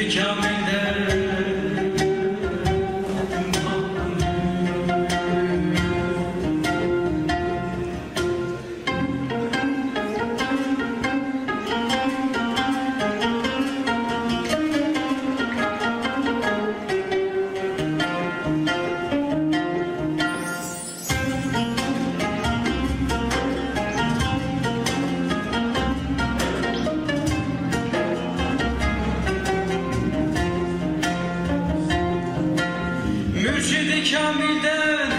Mürşidi Kamil'den Mürşidi Kamil'den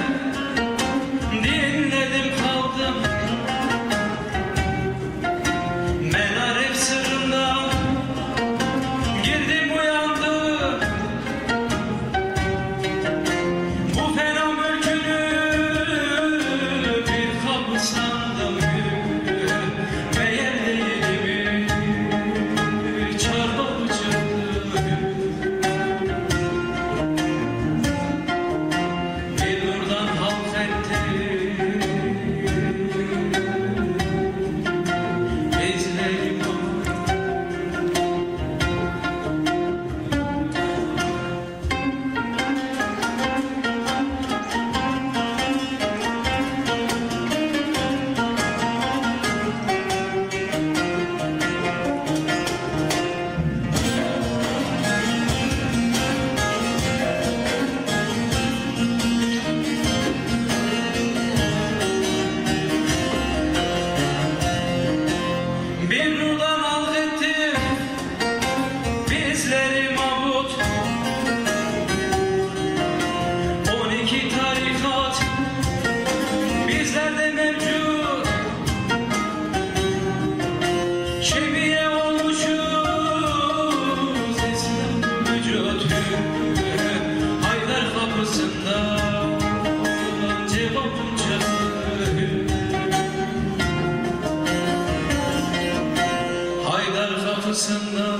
denizleri mabut on iki tarikat bizlerde mevcut. Şebiye olmuşuz İslam vücut Haydar kapısında cevabım çöktü Haydar kapısında